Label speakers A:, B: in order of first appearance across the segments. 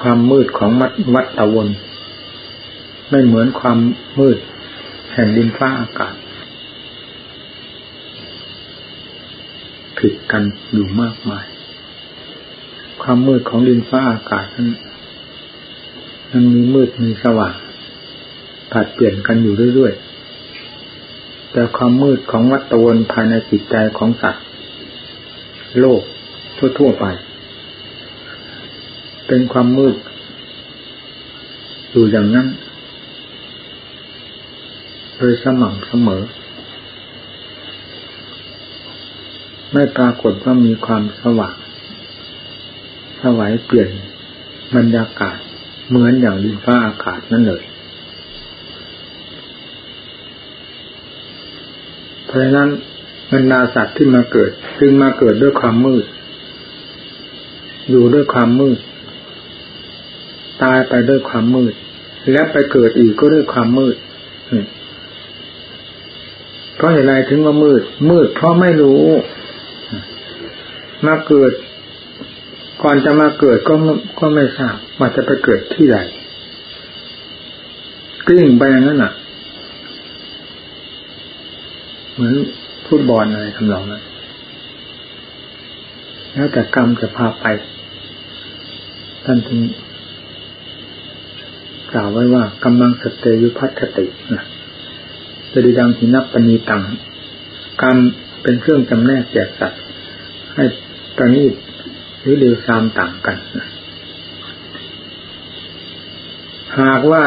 A: ความมืดของมัดวัดตะวน ไม่เหมือนความมืด แห่งดินฟ้าอากาศ ผิดกันอยู่มากมาย ความมืดของดินฟ้าอากาศนั้นมันมีมืดมีสว่างผัดเปลี่ยนกันอยู่เรื่อยๆ แต่ความมืดของวัตวนภายในจิตใจของสัตว์ โลกทั่วๆไป เป็นความมืดอยู่อย่างนั้นโดยสม่ำเสมอ ไม่ปรากฏว่ามีความสว่างสวัยเปลี่ยนบรรยากาศเหมือนอย่างดินฟ้าอากาศนั่นเลยเพราะฉะนั้นบรรดาสัตว์ที่มาเกิด จึงมาเกิดด้วยความมืด อยู่ด้วยความมืด ตายไปด้วยความมืด และไปเกิดอีกก็ด้วยความมืดเพราะเหตุไรถึงว่ามืด มืดเพราะไม่รู้ มาเกิด ก่อนจะมาเกิดก็ก็ไม่ทราบว่าจะไปเกิดที่ใดกลิ้งไปอย่างนั้นอะ เหมือนฟุตบอลอะไรทำนองนั้นแล้วแต่กรรมจะพาไปท่านจึง กล่าวไว้ว่ากำลังสเตยุพัฒตินะจะดีดังหินับปณีตังกรรมเป็นเครื่องจำแนกแจกสัตว์ให้ประณีตหรือเร็วซามต่างกันหากว่า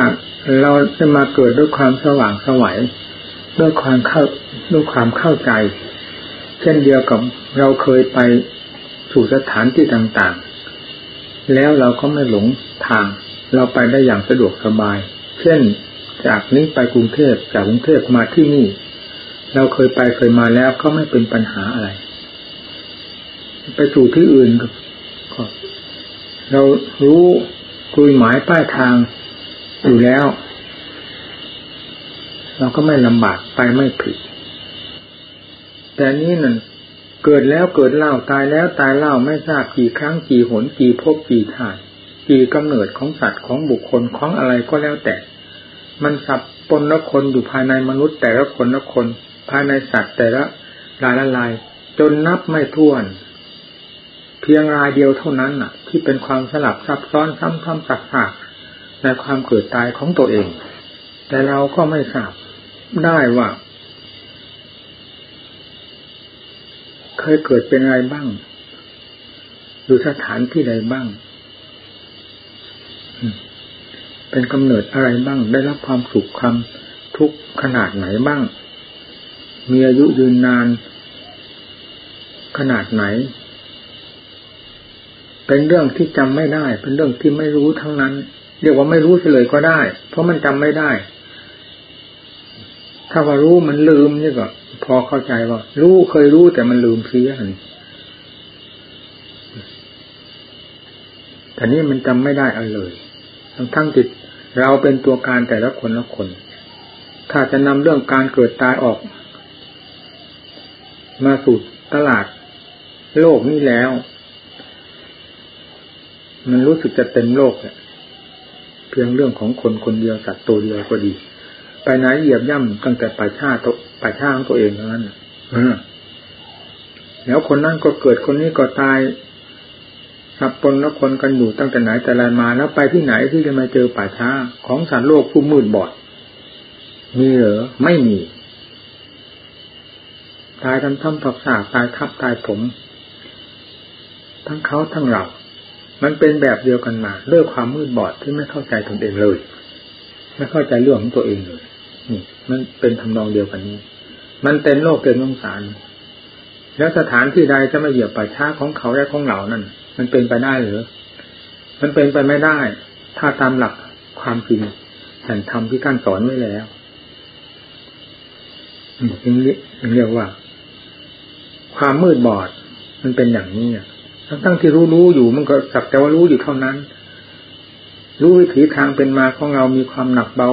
A: เราจะมาเกิดด้วยความสว่างสวัยด้วยความเข้าด้วยความเข้าใจ เช่นเดียวกับเราเคยไปสู่สถานที่ต่างๆ แล้วเราก็ไม่หลงทาง เราไปได้อย่างสะดวกสบาย เช่น จากนี้ไปกรุงเทพจากกรุงเทพมาที่นี่ เราเคยไปเคยมาแล้วก็ไม่เป็นปัญหาอะไร ไปสู่ที่อื่นก็เรารู้คุยหมายป้ายทางอยู่แล้ว เราก็ไม่ลำบากไปไม่ผิด แต่นี้นั่นเกิดแล้วเกิดเล่าตายแล้วตายเล่าไม่ทราบกี่ครั้งกี่หนกี่พบกี่ชาติ กี่กำเนิดของสัตว์ของบุคคลของอะไรก็แล้วแต่ มันสับปนละคนอยู่ภายในมนุษย์แต่ละคนละคน ภายในสัตว์แต่ละลายละลาย จนนับไม่ถ้วน เพียงรายเดียวเท่านั้นน่ะ ที่เป็นความสลับซับซ้อนซ้ำซ้ำซักซักในความเกิดตายของตัวเอง แต่เราก็ไม่ทราบได้ว่า เคยเกิดเป็นอะไรบ้าง อยู่สถานที่ใดบ้าง เป็นกำเนิดอะไรบ้าง ได้รับความสุขความทุกข์ขนาดไหนบ้าง มีอายุยืนนาน ขนาดไหน เป็นเรื่องที่จำไม่ได้ เป็นเรื่องที่ไม่รู้ทั้งนั้น เรียกว่าไม่รู้เลยก็ได้ เพราะมันจำไม่ได้ ถ้าว่ารู้มันลืมนี่ก็พอเข้าใจว่า รู้เคยรู้แต่มันลืมเสีย แต่นี่มันจำไม่ได้เอาเลย ทั้งทั้งจิตเราเป็นตัวการแต่ละคนละคน ถ้าจะนำเรื่องการเกิดตายออก มาสู่ตลาด โลกนี้แล้ว มันรู้สึกจะเต็มโลกเนี่ยเพียงเรื่องของคนคนเดียวสัตว์ตัวเดียวก็ดี ไปไหนเหยียบย่ำตั้งแต่ป่าชาตัวป่าชาของตัวเองเท่านั้นแล้วคนนั้นก็เกิดคนนี้ก็ตาย สับปนแล้วคนกันอยู่ตั้งแต่ไหนแต่ไรมาแล้วไปที่ไหนที่จะมาเจอป่าช้าของสัตว์โลกผู้มืดบอด มีเหรอไม่มี ตายทำทำผักสาตายทับตายผม ทั้งเขาทั้งเรา มันเป็นแบบเดียวกันมาด้วยความมืดบอดที่ไม่เข้าใจตนเองเลย ไม่เข้าใจเรื่องของตัวเองเลยนี่มันเป็นทำนองเดียวกันนี้ มันเต็มโลกเต็มสงสาร แล้วสถานที่ใดจะมาเหยียบป่าช้าของเขาและของเหล่านั้น มันเป็นไปได้หรือมันเป็นไปไม่ได้ ถ้าตามหลักความจริงแห่งธรรมที่ท่านสอนไว้แล้วจึงเรียกว่า ความมืดบอด มันเป็นอย่างนี้ทั้งทั้งที่รู้รู้อยู่มันก็สักแต่ว่ารู้อยู่เท่านั้น รู้วิถีทางเป็นมาของเรามีความหนักเบา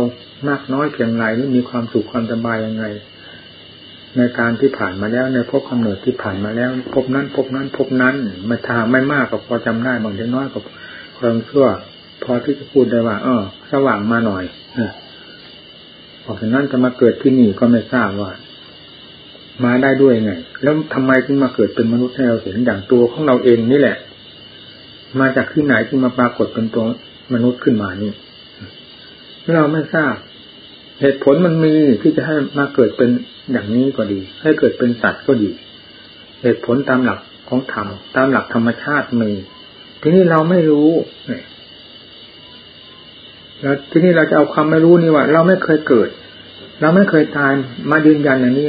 A: มากน้อยเพียงไรหรือมีความสุขความสบายยังไง ในการที่ผ่านมาแล้วในพบกำเนิดที่ผ่านมาแล้ว พบนั้น พบนั้น พบนั้นมาทาไม่มากก็พอจำได้บางทีน้อยก็ความเชื่อพอที่จะพูดได้ว่า เออ สว่างมาหน่อยเพราะฉะนั้นจะมาเกิดที่นี่ก็ไม่ทราบว่ามาได้ด้วยไง แล้วทำไมถึงมาเกิดเป็นมนุษย์ให้เราเห็นอย่างตัวของเราเองนี่แหละ มาจากที่ไหนที่มาปรากฏเป็นตัวมนุษย์ขึ้นมานี่เราไม่ทราบ เหตุผลมันมีที่จะให้มาเกิดเป็นอย่างนี้ก็ดี ให้เกิดเป็นสัตว์ก็ดี เหตุผลตามหลักของธรรมตามหลักธรรมชาติมี ทีนี้เราไม่รู้เนี่ยแล้วทีนี้เราจะเอาความไม่รู้นี่ว่า เราไม่เคยเกิด เราไม่เคยตายมายืนยันอย่างนี้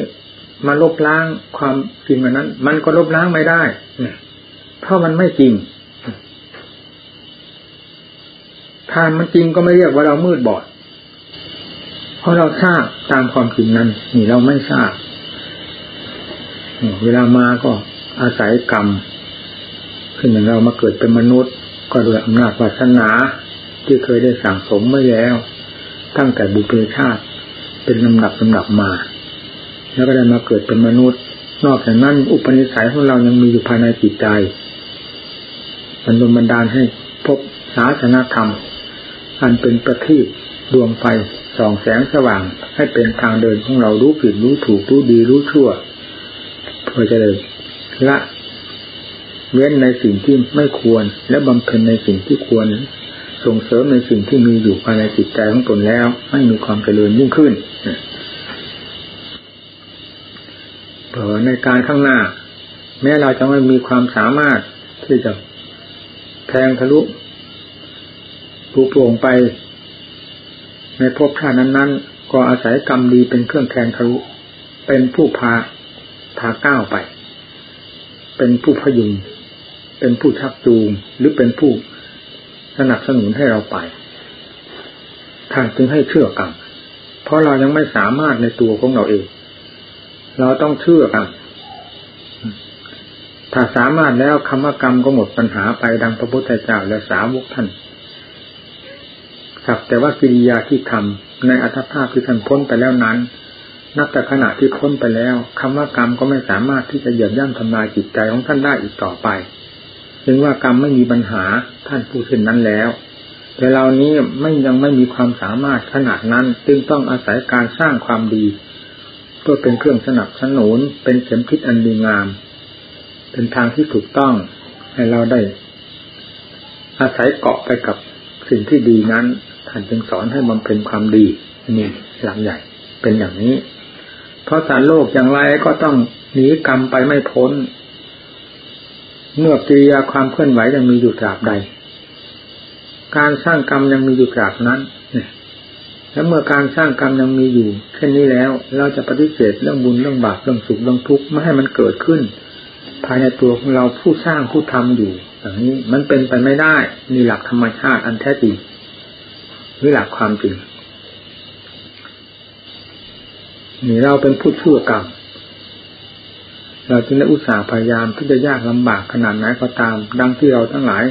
A: มาลบล้างความจริงมันนั้น มันก็ลบล้างไม่ได้เนี่ยเพราะมันไม่จริงถ้ามันจริงก็ไม่เรียกว่าเรามืดบอด เพราะเราทราบตามความจริงนั้น นี่เราไม่ทราบ เวลามาก็อาศัยกรรมขึ้นอย่างเรามาเกิดเป็นมนุษย์ ก็โดยอำนาจวาสนาที่เคยได้สั่งสมไม่แล้ว ตั้งแต่บุเพชาติเป็นลำดับลำดับมา แล้วก็ได้มาเกิดเป็นมนุษย์ นอกจากนั้น อุปนิสัยของเรายังมีอยู่ภายในจิตใจมันดลบันดาลให้พบศาสนาธรรม อันเป็นประทีป ดวงไฟส่องแสงสว่าง ให้เป็นทางเดินของเรารู้ผิดรู้ถูกรู้ดีรู้ชั่วเพื่อจะเลยละเว้นในสิ่งที่ไม่ควร และบำเพ็ญในสิ่งที่ควร ส่งเสริมในสิ่งที่มีอยู่ภายในจิตใจของตนแล้วให้มีความเจริญยิ่งขึ้นเผอในการข้างหน้า แม้เราจะไม่มีความสามารถที่จะแทงทะลุปูโปร่งไป ในภพชาตินั้น ๆ ก็อาศัยกรรมดีเป็นเครื่องแทงทะลุเป็นผู้พาพาก้าวไป เป็นผู้พยุงเป็นผู้ชักจูงหรือเป็นผู้สนับสนุนให้เราไปท่านจึงให้เชื่อกันเพราะเรายังไม่สามารถในตัวของเราเอง เราต้องเชื่อกันถ้าสามารถแล้วคำว่ากรรมก็หมดปัญหาไปดังพระพุทธเจ้าและสาวกท่าน สักแต่ว่ากิริยาที่ทำในอัตภาพที่ท่านพ้นไปแล้วนั้น นับแต่ขณะที่พ้นไปแล้วคำว่ากรรมก็ไม่สามารถที่จะเหยียบย่ำทำลายจิตใจของท่านได้อีกต่อไปถึงว่ากรรมไม่มีปัญหาท่านผู้เช่นนั้นแล้ว แต่เรานี้ไม่ยังไม่มีความสามารถขนาดนั้นจึงต้องอาศัยการสร้างความดีเพื่อเป็นเครื่องสนับสนุนเป็นเข็มทิศอันดีงาม เป็นทางที่ถูกต้องให้เราได้ อาศัยเกาะไปกับสิ่งที่ดีนั้น ท่านจึงสอนให้บำเพ็ญความดีนี่หลังใหญ่ เป็นอย่างนี้ เพราะสารโลกอย่างไรก็ต้องหนีกรรมไปไม่พ้น เมื่อกิริยาความเคลื่อนไหวยังมีอยู่ตราบใด การสร้างกรรมยังมีอยู่ตราบนั้นแล้วเมื่อการสร้างกรรมยังมีอยู่เช่นนี้แล้ว เราจะปฏิเสธเรื่องบุญเรื่องบาปเรื่องสุขเรื่องทุกข์ไม่ให้มันเกิดขึ้น ภายในตัวของเราผู้สร้างผู้ทำอยู่อย่างนี้มันเป็นไปไม่ได้มีหลักธรรมชาติอันแท้จริง รือหลักความจริงนี่เราเป็นผู้ชั่วกรรมเราจึงได้อุตส่าห์พยายามที่จะยากลำบากขนาดไหนก็ตาม ดังที่เราทั้งหลาย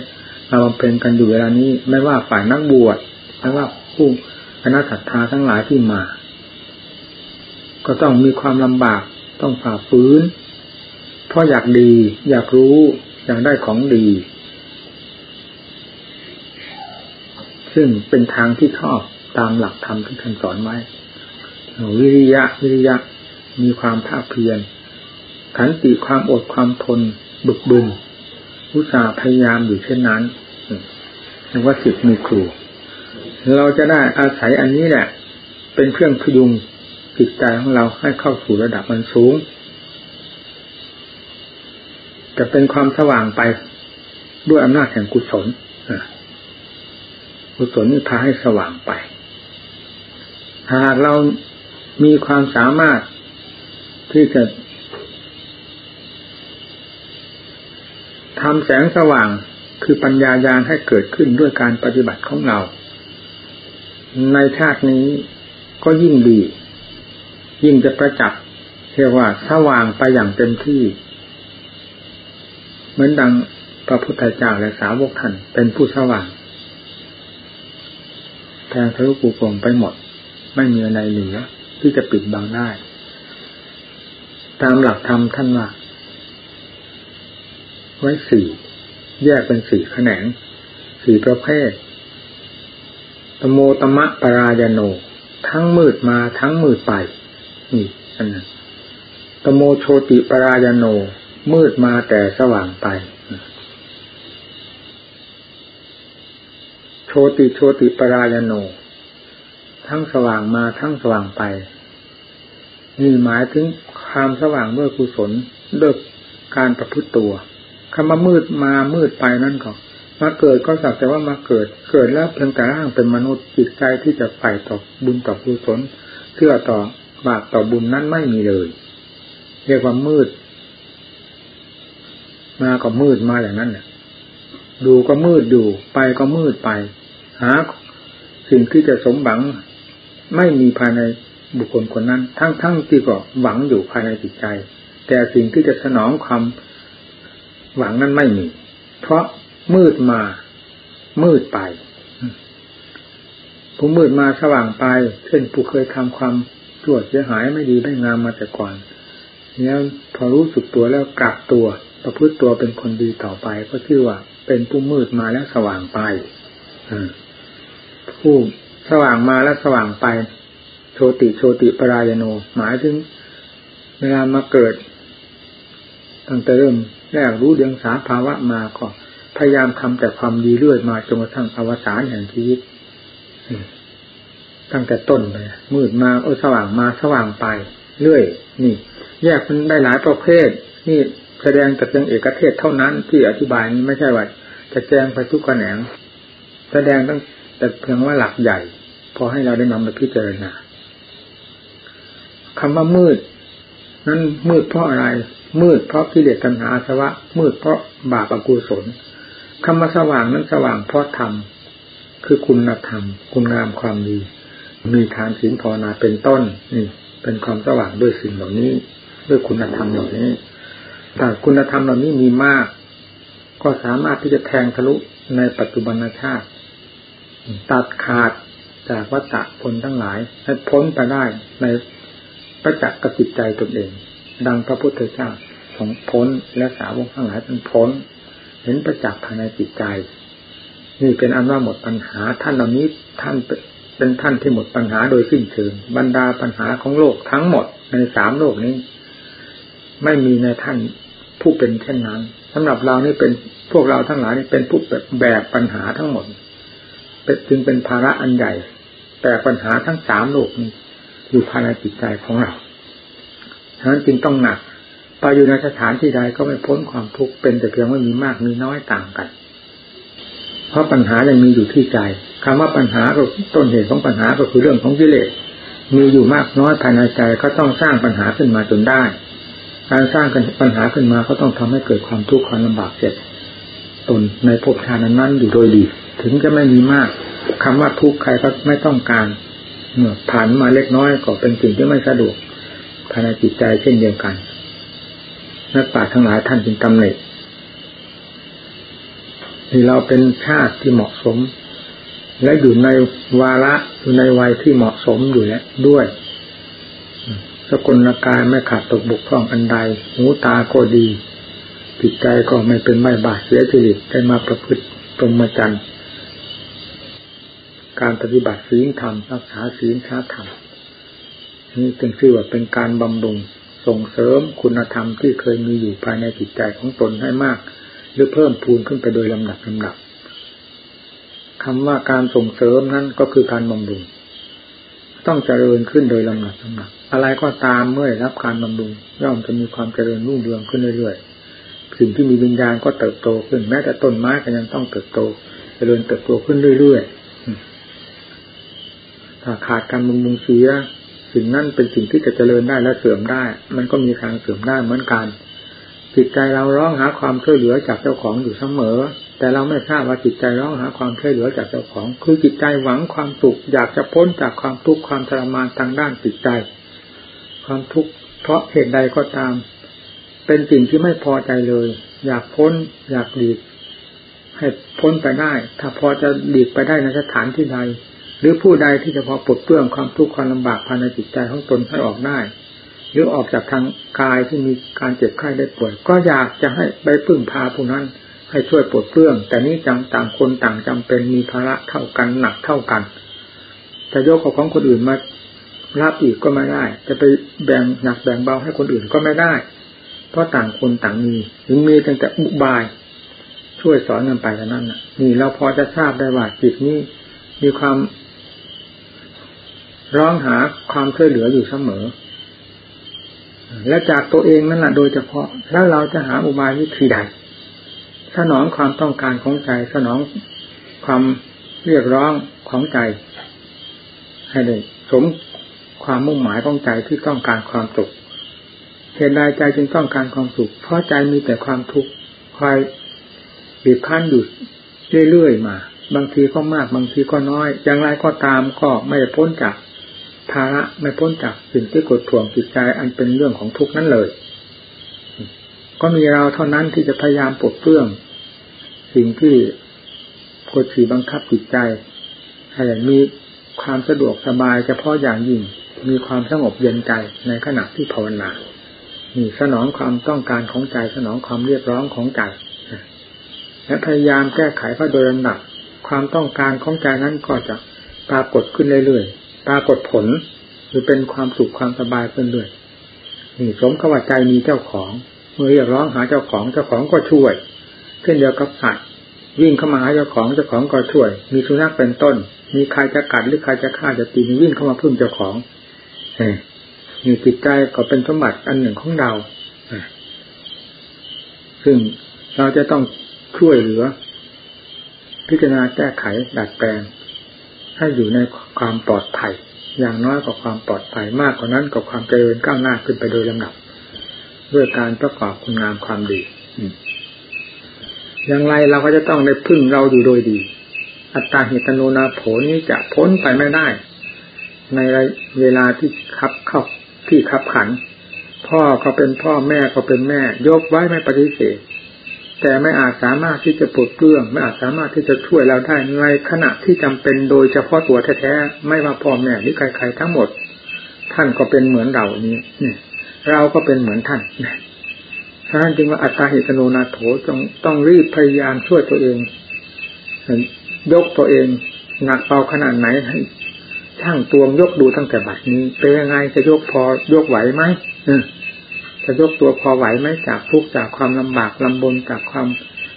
A: เราเป็นกันอยู่เวลานี้ ไม่ว่าฝ่ายนักบวชไม่ว่าผู้คณะศรัทธาทั้งหลายที่มา ก็ต้องมีความลำบากต้องฝ่าฝืนเพราะอยากดี อยากรู้ อยากได้ของดี ซึ่งเป็นทางที่ชอบตามหลักธรรมที่ท่านสอนไว้ วิริยะ วิริยะ มีความภาคเพียรขันติความอดความทน บึกบึนอุตสาห์พยายามอยู่เช่นนั้นเรียกว่าสิทธิ์มีครู เราจะได้อาศัยอันนี้แหละ เป็นเครื่องพยุงจิตใจของเราให้เข้าสู่ระดับมันสูง จะเป็นความสว่างไปด้วยอำนาจแห่งกุศล กุศลนี่พาให้สว่างไป หากเรามีความสามารถที่จะทำแสงสว่างคือปัญญายางให้เกิดขึ้นด้วยการปฏิบัติของเรา ในชาตินี้ก็ยิ่งดี ยิ่งจะประจักษ์เรียกว่าสว่างไปอย่างเต็มที่ เหมือนดังพระพุทธเจ้าและสาวกท่านเป็นผู้สว่าง แทงทะลุปูกงไปหมด ไม่มีอะไรเหลือที่จะปิดบังได้ ตามหลักธรรมท่านว่าไว้สี่ แยกเป็นสี่แขนง สี่ประเภทตโมตมะปรายโน ทั้งมืดมาทั้งมืดไป นี่อันนั้นตโมโชติปรายโน มืดมาแต่สว่างไป โชติโชติปรายโน ทั้งสว่างมาทั้งสว่างไป นี่หมายถึงความสว่างด้วยกุศลด้วยการประพฤติตัวคำว่ามืดมามืดไปนั่นก็มาเกิดก็สักแต่ว่ามาเกิด เกิดแล้วเพียงแต่ร่างเป็นมนุษย์จิตใจที่จะไปต่อบุญต่อกุศลเชื่อต่อบาปต่อบุญนั้นไม่มีเลย เรียกว่ามืด มาก็มืดมาอย่างนั้นเนี่ยดูก็มืดดูไปก็มืดไป หาสิ่งที่จะสมหวังไม่มีภายในบุคคลคนนั้น ทั้งทั้งที่ก็หวังอยู่ภายในจิตใจ แต่สิ่งที่จะสนองความหวังนั้นไม่มี เพราะมืดมา มืดไปผู้มืดมาสว่างไป เช่นผู้เคยทำความชั่วเสียหายไม่ดีไม่งามมาแต่ก่อนแล้วพอรู้สึกตัวแล้วกลับตัว ประพฤติตัวเป็นคนดีต่อไป ก็ชื่อว่าเป็นผู้มืดมาแล้วสว่างไป ผู้สว่างมาแล้วสว่างไป โชติโชติปรายโน หมายถึง เวลามาเกิดตั้งแต่เริ่มแรกรู้เดียงสาภาวะมาก็พยายามทำแต่ความดีเรื่อยมาจนกระทั่งอวสานแห่งชีวิตตั้งแต่ต้นเลยมืดมาโอสว่างมาสว่างไป เรื่อย นี่ แยกมันได้หลายประเภท นี่แสดงแต่เพียงเอกเทศเท่านั้นที่อธิบายนี้ไม่ใช่ว่าจะแจ้งไปทุกกระแหนง แสดงตั้ง แต่เพียงว่าหลักใหญ่ พอให้เราได้นำมาพิจารณาคำว่ามืด นั้นมืดเพราะอะไร มืดเพราะกิเลสตัณหาสวะ มืดเพราะบาปอกุศลคำว่าสว่างนั้นสว่างเพราะธรรมคือคุณธรรม คุณงามความดี มีทานศีลภาวนาเป็นต้นนี่เป็นความสว่างด้วยสิ่งเหล่านี้ ด้วยคุณธรรมเหล่านี้ แต่คุณธรรมเหล่านี้มีมาก ก็สามารถที่จะแทงทะลุในปัจจุบันชาติ ตัดขาดจากวัฏผลทั้งหลายให้พ้นไปได้ในประจักษ์กับจิตใจตนเอง ดังพระพุทธเจ้าของพ้นและสาวกทั้งหลายท่านพ้น เห็นประจักษ์ภายในจิตใจ นี่เป็นอันว่าหมดปัญหาท่านเหล่านี้ท่านเป็นท่านที่หมดปัญหาโดยสิ้นเชิงบรรดาปัญหาของโลกทั้งหมดในสามโลกนี้ ไม่มีในท่านผู้เป็นเช่นนั้นสำหรับเรานี่เป็นพวกเราทั้งหลายนี่เป็นผู้แบบปัญหาทั้งหมด จึงเป็นภาระอันใหญ่ แต่ปัญหาทั้งสามโลกนี้อยู่ภายในจิตใจของเราฉะนั้นจึงต้องหนักไปอยู่ในสถานที่ใดก็ไม่พ้นความทุกข์เป็นแต่เพียงว่ามีมากมีน้อยต่างกัน เพราะปัญหายังมีอยู่ที่ใจคำว่าปัญหาก็ต้นเหตุของปัญหาก็คือเรื่องของกิเลสมีอยู่มากน้อยภายในใจก็ต้องสร้างปัญหาขึ้นมาจนได้ การสร้างปัญหาขึ้นมาก็ต้องทำให้เกิดความทุกข์ความลำบากเสร็จตนในภพชาตินั้นอยู่โดยดี ถึงจะไม่มีมากคำว่าทุกข์ใครก็ไม่ต้องการเมื่อผ่านมาเล็กน้อยก็เป็นสิ่งที่ไม่สะดวกภายในจิตใจเช่นเดียวกันนักปราชญ์ทั้งหลายท่านจึงตำหนิดที่เราเป็นชาติที่เหมาะสม และอยู่ในวาระอยู่ในวัยที่เหมาะสมอยู่แล้วด้วยสกุลกายไม่ขาดตกบกพร่องอันใดหูตาก็ดีจิตใจก็ไม่เป็นไม่บาดเสียจริตได้มาประพฤติตรงมาจัน การปฏิบัติศีลธรรมรักษาศีลชาธรรมนี่จึงชื่อว่าเป็นการบำรุงส่งเสริมคุณธรรมที่เคยมีอยู่ภายในจิตใจของตนให้มาก หรือเพิ่มพูนขึ้นไปโดยลำดับลำดับคำว่าการส่งเสริมนั้นก็คือการบำรุง ต้องเจริญขึ้นโดยลำดับลำดับอะไรก็ตามเมื่อรับการบำรุงย่อมจะมีความเจริญรุ่งเรืองขึ้นเรื่อยๆสิ่งที่มีวิญญาณก็เติบโตขึ้นแม้แต่ต้นไม้ก็ยังต้องเติบโต เจริญเติบโตขึ้นเรื่อยๆ ถ้าขาดการบำรุงเสียสิ่งนั้นเป็นสิ่งที่จะเจริญได้และเสื่อมได้ มันก็มีทางเสื่อมได้เหมือนกัน จิตใจเราร้องหาความช่วยเหลือจากเจ้าของอยู่เสมอ แต่เราไม่ทราบว่าจิตใจร้องหาความช่วยเหลือจากเจ้าของ คือจิตใจหวังความสุขอยากจะพ้นจากความทุกข์ความทรมานทางด้านจิตใจ ความทุกข์เพราะเหตุใดก็ตาม เป็นสิ่งที่ไม่พอใจเลย อยากพ้น อยากหลีกให้พ้นไปได้ ถ้าพอจะหลีกไปได้ในสถานที่ใด หรือผู้ใดที่จะพอปลดเปลื้องความทุกข์ความลำบากภายในจิตใจของตนให้ออกได้ หรือออกจากทางกายที่มีการเจ็บไข้ได้ป่วย ก็อยากจะให้ไปพึ่งพาผู้นั้นให้ช่วยปลดเปลื้อง แต่นี้จังต่างคนต่างจำเป็นมีภาระเท่ากันหนักเท่ากันจะยกของคนอื่นมารับอีกก็ไม่ได้ จะไปแบ่งหนักแบ่งเบาให้คนอื่นก็ไม่ได้ เพราะต่างคนต่างมีถึงมีตั้งแต่อุบาย ช่วยสอนกันไปแล้วนั่นนี่เราพอจะทราบได้ว่าจิตนี้มีความ ร้องหาความช่วยเหลืออยู่เสมอ และจากตัวเองนั่นแหละโดยเฉพาะ แล้วเราจะหาอุบายวิธีใด สนองความต้องการของใจ สนองความเรียกร้องของใจ ให้ได้สมความมุ่งหมายของใจที่ต้องการความสุขเหตุใดใจจึงต้องการความสุข เพราะใจมีแต่ความทุกข์คอยบีบคั้นอยู่เรื่อยๆมา บางทีก็มาก บางทีก็น้อย อย่างไรก็ตามก็ไม่พ้นจาก ภาระไม่พ้นจากสิ่งที่กดท่วงจิตใจอันเป็นเรื่องของทุกข์นั้นเลย ก็มีเราเท่านั้นที่จะพยายามปลดเปลื้องสิ่งที่กดขี่บังคับจิตใจให้มีความสะดวกสบายเฉพาะอย่างยิ่งมีความสงบเย็นใจในขณะที่ภาวนานี่สนองความต้องการของใจสนองความเรียกร้องของใจและพยายามแก้ไขก็โดยลำดับความต้องการของใจนั้นก็จะปรากฏขึ้นเรื่อยๆ ปรากฏผลหรือเป็นความสุขความสบายขึ้นเรื่อยนี่สมขว่าใจมีเจ้าของเมื่อเรียกร้องหาเจ้าของเจ้าของก็ช่วยเช่นเดียวกับสัตว์วิ่งเข้ามาหาเจ้าของเจ้าของก็ช่วย มีสุนัขเป็นต้น มีใครจะกัดหรือใครจะฆ่าจะตีวิ่งเข้ามาพึ่งเจ้าของมีจิตใจก็เป็นสมบัติอันหนึ่งของเราซึ่งเราจะต้องช่วยเหลือ พิจารณาแก้ไขดัดแปลง ให้อยู่ในความปลอดภัย อย่างน้อยกว่าความปลอดภัยมากกว่านั้นกับความเจริญก้าวหน้าขึ้นไปโดยลำดับ ด้วยการประกอบคุณงามความดีอย่างไรเราก็จะต้องได้พึ่งเราอยู่โดยดี อัตตาหิตโนนาโผนี้จะพ้นไปไม่ได้ ในเวลาที่คับเข้าที่คับขัน พ่อเขาเป็นพ่อแม่เขาเป็นแม่ ยกไว้ไม่ปฏิเสธ แต่ไม่อาจสามารถที่จะปลดเปลื้องไม่อาจสามารถที่จะช่วยเราได้ในขณะที่จำเป็นโดยเฉพาะตัวแท้ๆไม่ว่าพ่อแม่หรือใครๆทั้งหมด ท่านก็เป็นเหมือนเรานี้เราก็เป็นเหมือนท่านท่านจึงว่าอัตตาหิตโนนาโถจงต้องรีบพยายามช่วยตัวเองยกตัวเองหนักเบาขนาดไหนให้ช่างตวงยกดูตั้งแต่บัดนี้เป็นยังไงจะยกพอยกไหวไหม จะยกตัวพอไหวไหมจากทุกจากความลำบากลำบนจากความ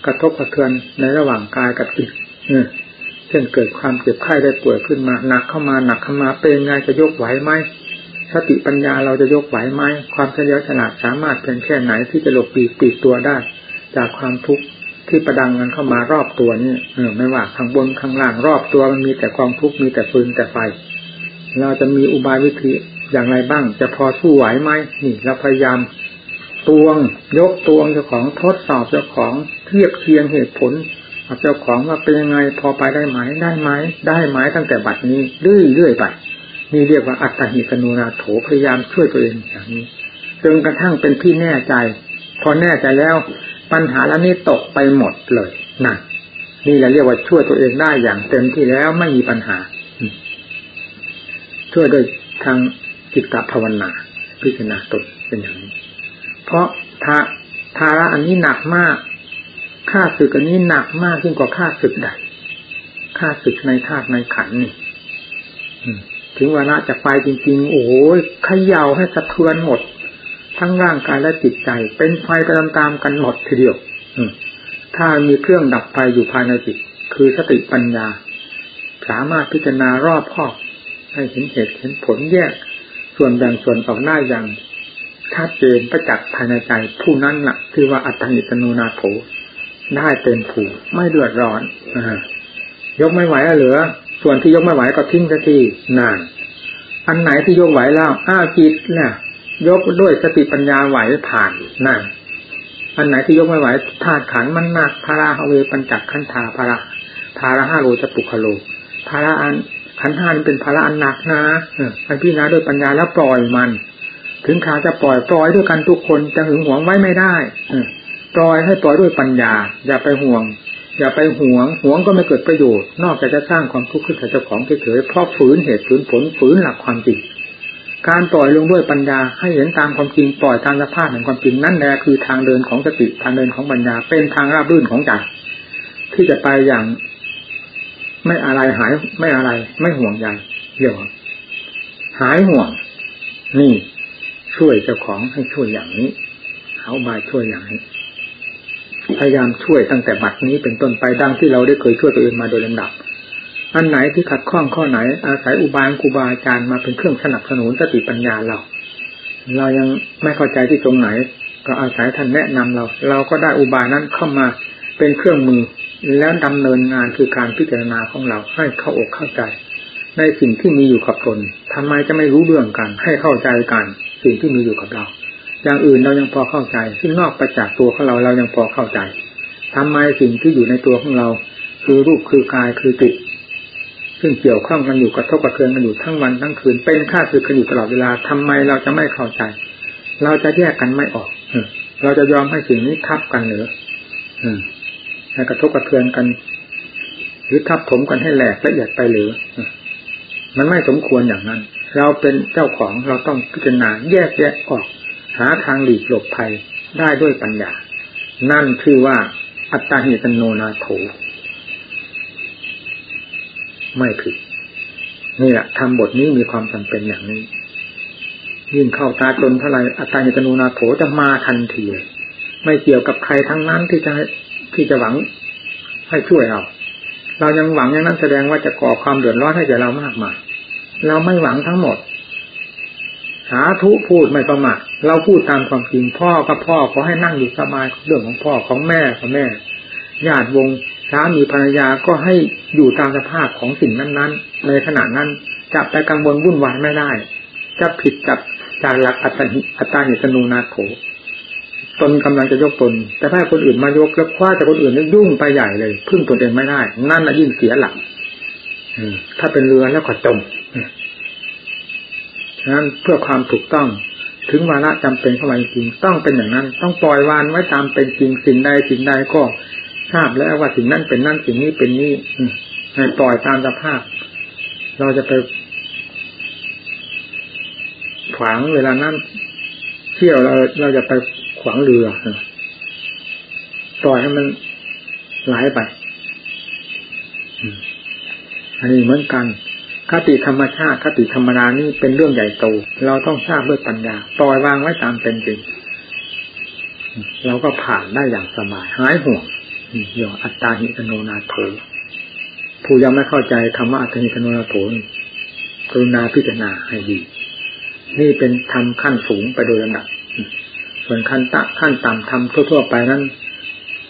A: กระทบกระเทือนในระหว่างกายกับจิตเช่นเกิดความเจ็บไข้ได้ป่วยขึ้นมาหนักเข้ามาหนักเข้ามาเป็นไงจะยกไหวไหมสติปัญญาเราจะยกไหวไหมความเฉลียวฉลาดสามารถเพียงแค่ไหนที่จะหลบปีกปีกตัวได้ จากความทุกข์ที่ประดังกันเข้ามารอบตัวนี่เออไม่ว่าข้างบนข้างล่างรอบตัวมันมีแต่ความทุกข์มีแต่ฟืนแต่ไฟ เราจะมีอุบายวิธี อย่างไรบ้าง จะพอสู้ไหวไหมนี่เราพยายามตวง ยกตวงเจ้าของทดสอบเจ้าของเทียบเทียงเหตุผลเจ้าของว่าเป็นยังไงพอไปได้ไหมได้ไหมได้ไหมตั้งแต่บัดนี้เรื่อยเรื่อยไปนี่เรียกว่าอัตติกนูนาโถพยายามช่วยตัวเองอย่างนี้จนกระทั่งเป็นที่แน่ใจ พอแน่ใจแล้วปัญหาแล้วนี้ตกไปหมดเลยนั่นนี่แหละเรียกว่าช่วยตัวเองได้อย่างเต็มที่แล้วไม่มีปัญหาช่วยโดยทาง จิตตภาวนา พิจารณาตนเป็นอย่างนี้ เพราะทาทาระอันนี้หนักมากค่าศึกอันนี้หนักมากยิ่งกว่าค่าศึกใดค่าศึกในธาตุในขันนี่ถึงวาระจะไปจริง ๆ โอ้ยขย่าให้สะเทือนหมด ทั้งร่างกายและจิตใจ เป็นไฟไปตามๆกันหมดทีเดียวถ้ามีเครื่องดับไฟอยู่ภายในจิต คือสติปัญญา สามารถพิจารณารอบคอบให้เห็นเหตุเห็นผลแยก ส่วนแบ่งส่วนออกหน้าอย่างชัดเจนประจักษ์ภายในใจผู้นั้นละ่ะคือว่าอัตติตโนนาโถได้เต็มผูไม่เดือดร้อนอยกไม่ไหวเหลือ ส่วนที่ยกไม่ไหวก็ทิ้งสักทีนาน อันไหนที่ยกไหวแล้วอ้าจิตเนี่ยยกด้วยสติปัญญาไหวผ่านนั่นอันไหนที่ยกไม่ไหวธาตุขันมันหนักภาราเวปัญจักขันธาภาระภาระห้าโลจะปุคโลภาระอัน ขันห้านเป็นภาระอันหนักนะให้พิจารณาด้วยปัญญาแล้วปล่อยมัน ถึงขาจะปล่อยปล่อยด้วยกันทุกคนจะหึงหวงไว้ไม่ได้ปล่อยให้ปล่อยด้วยปัญญา อย่าไปห่วง อย่าไปห่วงห่วงก็ไม่เกิดประโยชน์ นอกจากจะสร้างความทุกข์ขึ้นกับเจ้าของเฉยๆเพราะฝืนเหตุฝืนผลฝืนหลักความจริงการปล่อยลงด้วยปัญญาให้เห็นตามความจริงปล่อยตามสภาพแห่งความจริงนั่นแหละคือทางเดินของสติทางเดินของปัญญาเป็นทางราบรื่นของใจที่จะไปอย่าง ไม่อะไรหายไม่อะไร ไม่ห่วงใยเรียกว่าหายห่วง นี่ช่วยเจ้าของให้ช่วยอย่างนี้เอาบายช่วยอย่างนี้พยายามช่วยตั้งแต่บัดนี้เป็นต้นไปดังที่เราได้เคยช่วยตัวเองมาโดยลำดับ อันไหนที่ขัดข้องข้อไหน อาศัยอุบายครูบาอาจารย์มาเป็นเครื่องสนับสนุนสติปัญญาเรา เรายังไม่เข้าใจที่ตรงไหน ก็อาศัยท่านแนะนำเรา เราก็ได้อุบายนั้นเข้ามาเป็นเครื่องมือ แล้วดำเนินงานคือการพิจารณาของเราให้เข้าอกเข้าใจ ในสิ่งที่มีอยู่กับตนทำไมจะไม่รู้เรื่องกัน ให้เข้าใจกัน สิ่งที่มีอยู่กับเรา อย่างอื่นเรายังพอเข้าใจ ซึ่งนอกไปจากตัวของเราเรายังพอเข้าใจทำไมสิ่งที่อยู่ในตัวของเรา คือรูปคือกายคือจิตซึ่งเกี่ยวข้องกันอยู่กระทบกระเทือนกันอยู่ทั้งวันทั้งคืน เป็นค่าสึกกันอยู่ตลอดเวลาทำไมเราจะไม่เข้าใจ เราจะแยกกันไม่ออกเราจะยอมให้สิ่งนี้ทับกันหรือ ให้กระทบกระเทือนกัน หรือทับถมกันให้แหลกละเอียดไปหรือ มันไม่สมควรอย่างนั้น เราเป็นเจ้าของเราต้องพิจารณาแยกแยะออก หาทางหลีกหลบภัยได้ด้วยปัญญา นั่นคือว่าอัตตาหิตโนนาโถ ไม่ผิด นี่แหละทำบทนี้มีความจำเป็นอย่างนี้ ยิ่งเข้าตาจนเท่าไรอัตตาหิตโนนาโถจะมาทันทีไม่เกี่ยวกับใครทั้งนั้นที่จะ ที่จะหวังให้ช่วยเรา เรายังหวังอย่างนั้นแสดงว่าจะก่อความเดือดร้อนให้แก่เรามากมายเราไม่หวังทั้งหมด สาธุพูดไม่ประมาทเราพูดตามความจริงพ่อกับพ่อขอให้นั่งอยู่สบายเรื่องของพ่อของแม่ของแม่ญาติวงสามีภรรยาก็ให้อยู่ตามสภาพของสิ่งนั้น ๆ ในขณะนั้นจะไปกังวลวุ่นวายไม่ได้ จะผิดกับจากหลักอัตติอัตตาหิตนูนาโถ ตนกำลังจะยกตน แต่ถ้าคนอื่นมายกแล้วคว้าจากคนอื่นนี่ยุ่งไปใหญ่เลยพึ่งตนเองไม่ได้ นั่นน่ะยิ่งเสียหลักถ้าเป็นเรือแล้วก็จมฉะนั้นเพื่อความถูกต้องถึงวาระจำเป็นเข้ามาจริงต้องเป็นอย่างนั้น ต้องปล่อยวานไว้ตามเป็นจริงสิ่งใดสิ่งใดก็ทราบแล้วว่าสิ่งนั้นเป็นนั่นสิ่งนี้เป็นนี้ให้ปล่อยตามสภาพ เราจะไปขวางเวลานั้นเที่ยวเราเราจะไป ขวางเรือปล่อยให้มันไหลไป อันนี้เหมือนกันคติธรรมชาติคติธรรมดานี่เป็นเรื่องใหญ่โต เราต้องทราบด้วยปัญญาปล่อยวางไว้ตามเป็นจริงเราก็ผ่านได้อย่างสบายหายห่วงนี่เรียกอัตตาหิตโนนาโถผู้ยังไม่เข้าใจธรรมะอัตตาหิตโนนาโถกรุณาพิจารณาให้ดี นี่เป็นธรรมขั้นสูงไปโดยลำดับ ส่วนขั้นตะขั้นต่ำทำทั่ว ๆ ไปนั้น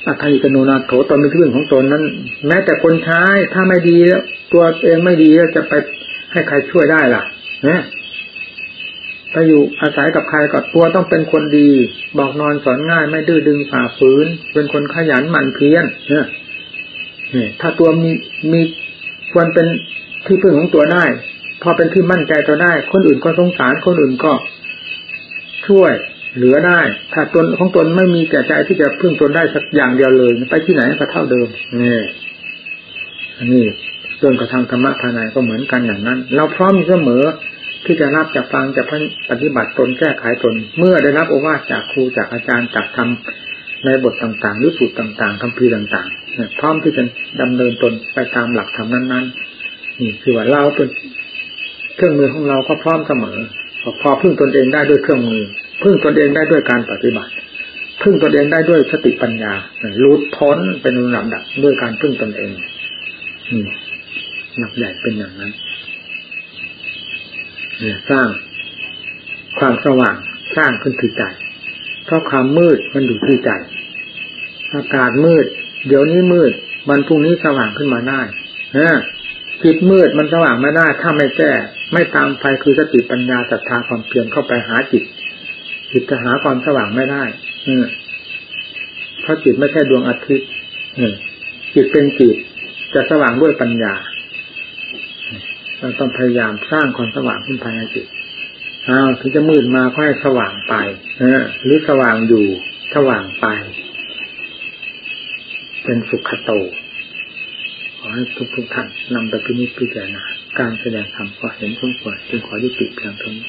A: อัตถิกโนนาโถตนเป็นเรื่องของตนนั้น แม้แต่คนใช้ถ้าไม่ดีแล้วตัวเองไม่ดีแล้วจะไปให้ใครช่วยได้ล่ะนะไปอยู่อาศัยกับใครก็ตัวต้องเป็นคนดี บอกนอนสอนง่ายไม่ดื้อดึงฝ่าฝืน เป็นคนขยันหมั่นเพียรเนี่ยถ้าตัวมีมีควรเป็นที่พึ่งของตัวได้ พอเป็นที่มั่นใจตัวได้ คนอื่นก็สงสารคนอื่นก็ช่วย เหลือได้ ถ้าตนของตนไม่มีแก่ใจที่จะพึ่งตนได้สักอย่างเดียวเลย ไปที่ไหนก็เท่าเดิมนี่อันนี้จนกระทั่งธรรมะภายในก็เหมือนกันอย่างนั้น เราพร้อมเสมอที่จะรับจะฟังจะปฏิบัติตนแก้ไขตน เมื่อได้รับโอวาทจากครูจากอาจารย์จากธรรมในบทต่างๆหรือสูตรต่างๆคำพีต่างๆพร้อมที่จะดำเนินตนไปตามหลักธรรมนั้นๆนี่คือว่าเราเป็นเครื่องมือของเราก็พร้อมเสมอพอพึ่งตนเองได้ด้วยเครื่องมือ พึ่งตนเองได้ด้วยการปฏิบัติ พึ่งตนเองได้ด้วยสติปัญญารู้พ้นเป็นลำดับด้วยการพึ่งตนเองนี่หนักใหญ่เป็นอย่างนั้นสร้างความสว่างสร้างขึ้นที่ใจ เพราะความมืดมันอยู่ที่ใจ อากาศมืด เดี๋ยวนี้มืดวันพรุ่งนี้สว่างขึ้นมาได้ฮะจิตมืดมันสว่างไม่ได้ถ้าไม่แก้ ไม่ตามไฟคือสติปัญญาศรัทธาความเพียรเข้าไปหาจิต จิตจะหาความสว่างไม่ได้เพราะจิตไม่ใช่ดวงอาทิตย์จิตเป็นจิตจะสว่างด้วยปัญญาเราต้องพยายามสร้างความสว่างขึ้นภายในจิตอ้าวถึงจะมืดมาก็ให้สว่างไปหรือสว่างอยู่สว่างไป เป็นสุขโตขอให้ทุกทุกท่านนำไปพินิจพิจารณาการแสดงธรรมก็เห็นสมควรจึงขอยุติเพียงเท่านี้